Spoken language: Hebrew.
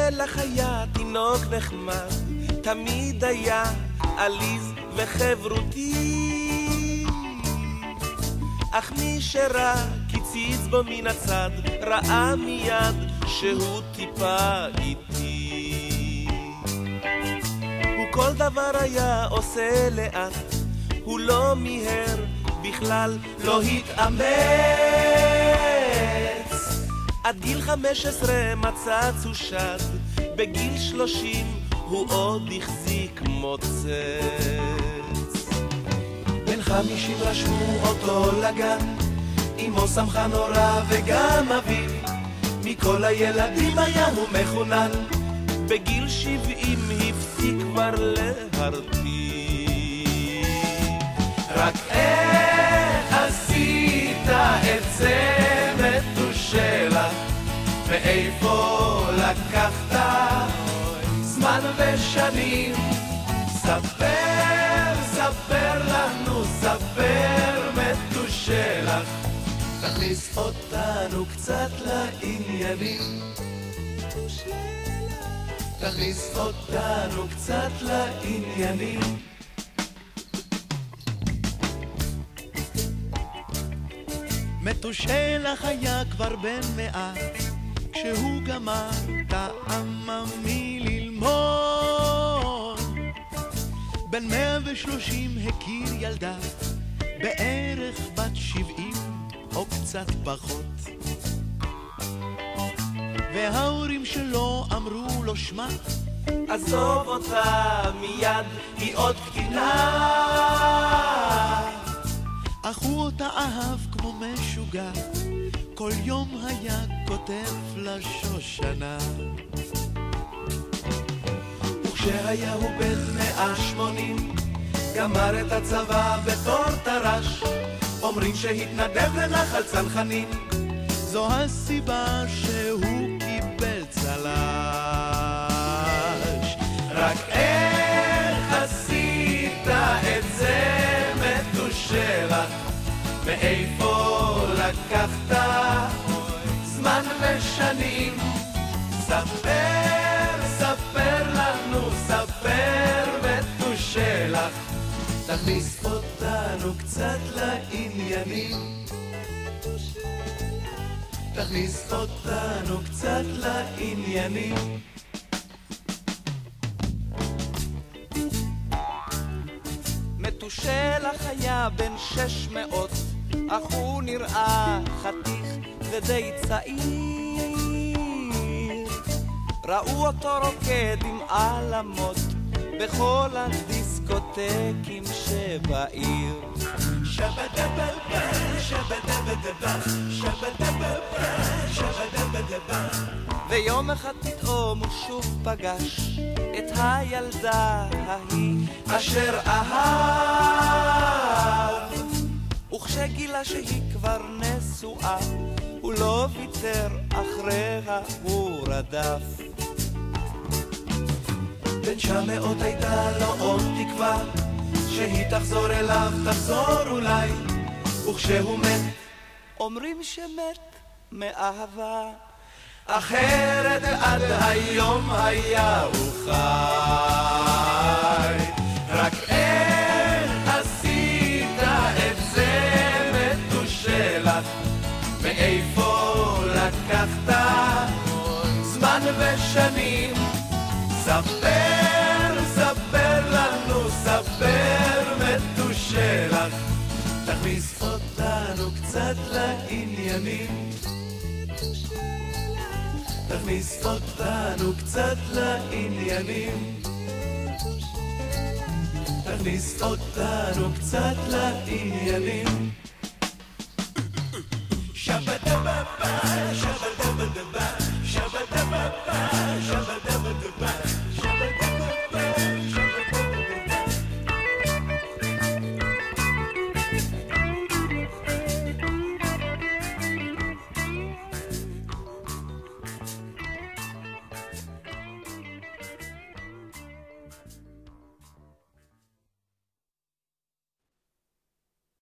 מתושלח היה תינוק נחמד, תמיד היה עליז וחברותי. אך מי שראה הציץ בו מן הצד, ראה מיד שהוא טיפה איטי. הוא כל דבר היה עושה לאט, הוא לא מיהר, בכלל לא התאמץ. עד גיל חמש עשרה מצא צושד, בגיל שלושים הוא עוד החזיק מוצץ. בן חמישים רשמו אותו לגן, אמו שמחה נורא וגם אביו, מכל הילדים היה הוא מחונן, בגיל שבעים הפסיק כבר להרטיב. רק איך לקחת זמן ושנים? ספר, ספר לנו, ספר מתושלח. תכניס אותנו קצת לעניינים. תכניס אותנו קצת לעניינים. מתושלח היה כבר בן מאה, כשהוא גמר את העממי ללמוד. בן מאה ושלושים הכיר ילדה, בערך בת שבעים או קצת פחות. וההורים שלו אמרו לו שמע, עזוב אותה מיד, היא עוד קטינה. אך הוא אותה אהב כמו משוגע, כל יום היה כותב לשושנה. וכשהיה הוא בן מאה שמונים, גמר את הצבא בתור טרש. אומרים שהתנדב לנחל צנחנים. זו הסיבה שהוא קיבל צל"ש. רק איך עשית את זה מתושלח? מאיפה תכניס אותנו קצת לעניינים. תכניס אותנו קצת לעניינים. מתושלח היה בן שש מאות, אך הוא נראה חתיך ודי צעיר. ראו אותו רוקד עם עלמות בכל הדיסקוטקים שבעיר. ויום אחד פתאום הוא שוב פגש את הילדה ההיא אשר אהב וכשגילה שהיא כבר נשואה הוא לא ויתר אחריה הוא רדף תשע מאות הייתה לו עוד תקווה שהיא תחזור אליו, תחזור אולי. וכשהוא מת אומרים שמת מאהבה. אחרת עד היום היה הוא חי. רק איך עשית את זה מתושלח? מאיפה לקחת? זמן ושנים מתושלח תכניס אותנו קצת לעניינים. תכניס אותנו קצת לעניינים. תכניס אותנו קצת לעניינים. Shabba-dabba-ba, shabba-dabba-dabba, shabba-dabba-ba, shabba-dabba